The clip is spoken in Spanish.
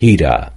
gira